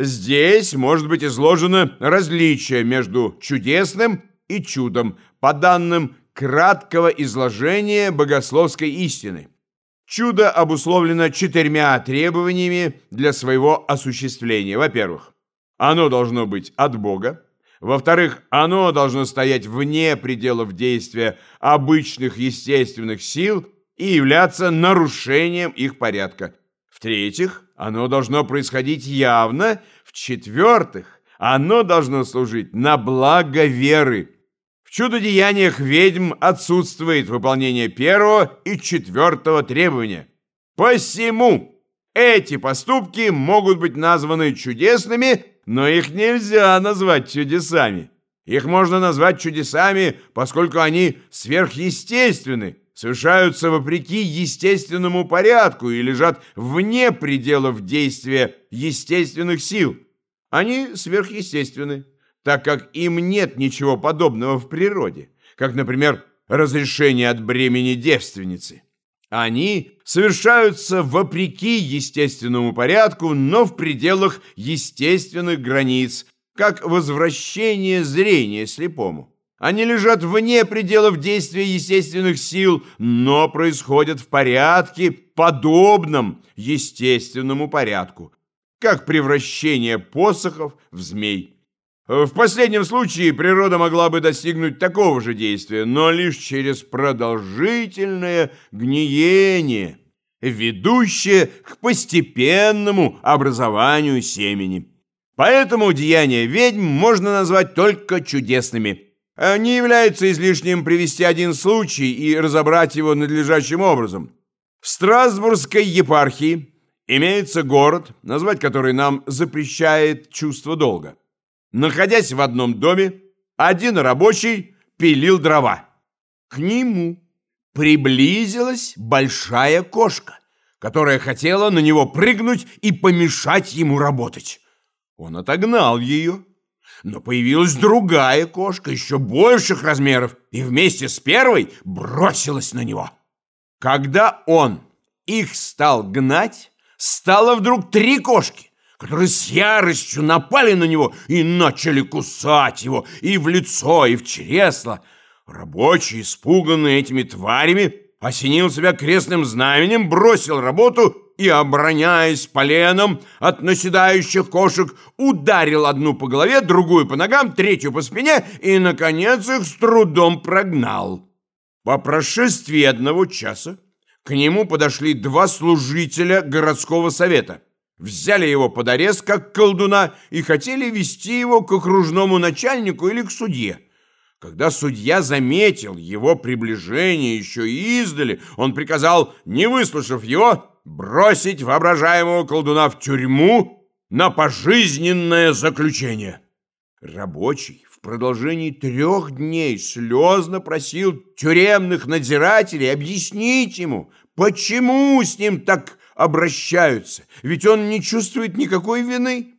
Здесь может быть изложено различие между чудесным и чудом по данным краткого изложения богословской истины. Чудо обусловлено четырьмя требованиями для своего осуществления. Во-первых, оно должно быть от Бога. Во-вторых, оно должно стоять вне пределов действия обычных естественных сил и являться нарушением их порядка. В-третьих, оно должно происходить явно. В-четвертых, оно должно служить на благо веры. В чудодеяниях ведьм отсутствует выполнение первого и четвертого требования. Посему эти поступки могут быть названы чудесными, но их нельзя назвать чудесами. Их можно назвать чудесами, поскольку они сверхъестественны, совершаются вопреки естественному порядку и лежат вне пределов действия естественных сил. Они сверхъестественны, так как им нет ничего подобного в природе, как, например, разрешение от бремени девственницы. Они совершаются вопреки естественному порядку, но в пределах естественных границ, как возвращение зрения слепому. Они лежат вне пределов действия естественных сил, но происходят в порядке, подобном естественному порядку, как превращение посохов в змей. В последнем случае природа могла бы достигнуть такого же действия, но лишь через продолжительное гниение, ведущее к постепенному образованию семени. Поэтому деяния ведьм можно назвать только чудесными. Не является излишним привести один случай и разобрать его надлежащим образом. В Страсбургской епархии имеется город, назвать который нам запрещает чувство долга. Находясь в одном доме, один рабочий пилил дрова. К нему приблизилась большая кошка, которая хотела на него прыгнуть и помешать ему работать. Он отогнал ее. Но появилась другая кошка, еще больших размеров, и вместе с первой бросилась на него. Когда он их стал гнать, стало вдруг три кошки которые с яростью напали на него и начали кусать его и в лицо, и в чресло. Рабочий, испуганный этими тварями, осенил себя крестным знаменем, бросил работу и, обороняясь поленом от наседающих кошек, ударил одну по голове, другую по ногам, третью по спине и, наконец, их с трудом прогнал. По прошествии одного часа к нему подошли два служителя городского совета – взяли его под арест как колдуна и хотели вести его к окружному начальнику или к судье. Когда судья заметил его приближение еще издали, он приказал, не выслушав его, бросить воображаемого колдуна в тюрьму на пожизненное заключение. Рабочий в продолжении трех дней слезно просил тюремных надзирателей объяснить ему, почему с ним так обращаются, ведь он не чувствует никакой вины.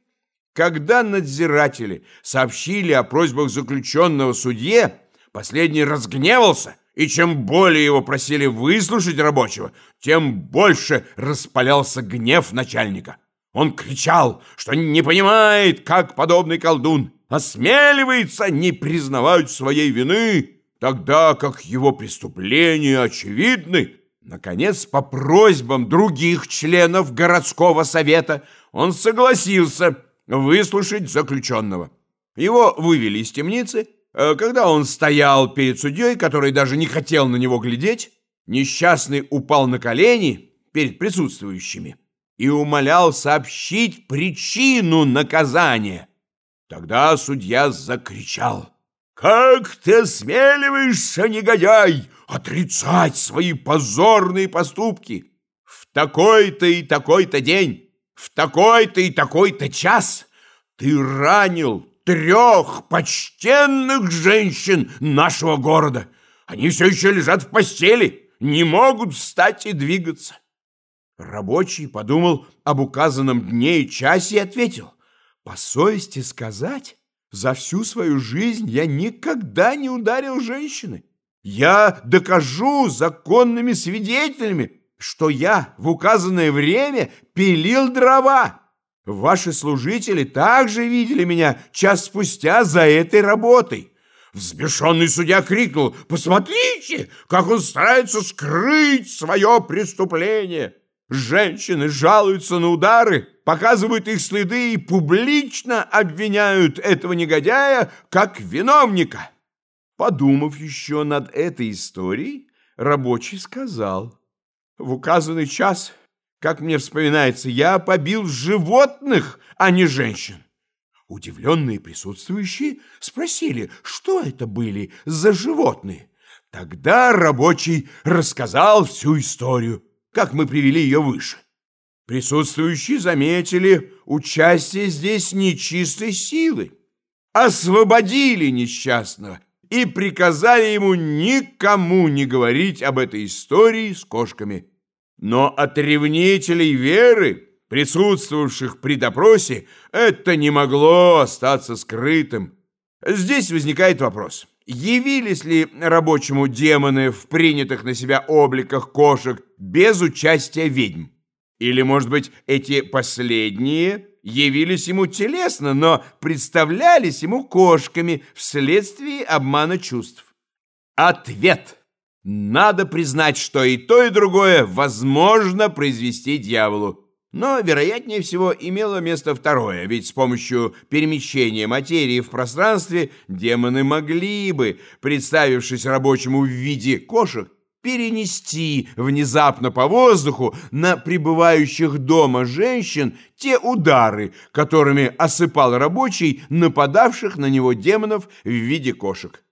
Когда надзиратели сообщили о просьбах заключенного судье, последний разгневался, и чем более его просили выслушать рабочего, тем больше распалялся гнев начальника. Он кричал, что не понимает, как подобный колдун осмеливается не признавать своей вины, тогда как его преступления очевидны Наконец, по просьбам других членов городского совета, он согласился выслушать заключенного. Его вывели из темницы. Э, когда он стоял перед судьей, который даже не хотел на него глядеть, несчастный упал на колени перед присутствующими и умолял сообщить причину наказания. Тогда судья закричал. «Как ты смеливаешься, негодяй, отрицать свои позорные поступки. В такой-то и такой-то день, в такой-то и такой-то час ты ранил трех почтенных женщин нашего города. Они все еще лежат в постели, не могут встать и двигаться. Рабочий подумал об указанном дне и часе и ответил, «По совести сказать, за всю свою жизнь я никогда не ударил женщины. Я докажу законными свидетелями, что я в указанное время пилил дрова. Ваши служители также видели меня час спустя за этой работой. Взбешенный судья крикнул, «Посмотрите, как он старается скрыть свое преступление!» Женщины жалуются на удары, показывают их следы и публично обвиняют этого негодяя как виновника. Подумав еще над этой историей, рабочий сказал, «В указанный час, как мне вспоминается, я побил животных, а не женщин». Удивленные присутствующие спросили, что это были за животные. Тогда рабочий рассказал всю историю, как мы привели ее выше. Присутствующие заметили участие здесь нечистой силы, освободили несчастного и приказали ему никому не говорить об этой истории с кошками. Но от ревнителей веры присутствовавших при допросе, это не могло остаться скрытым. Здесь возникает вопрос. Явились ли рабочему демоны в принятых на себя обликах кошек без участия ведьм? Или, может быть, эти последние явились ему телесно, но представлялись ему кошками вследствие обмана чувств? Ответ! Надо признать, что и то, и другое возможно произвести дьяволу. Но, вероятнее всего, имело место второе, ведь с помощью перемещения материи в пространстве демоны могли бы, представившись рабочему в виде кошек, перенести внезапно по воздуху на пребывающих дома женщин те удары, которыми осыпал рабочий нападавших на него демонов в виде кошек.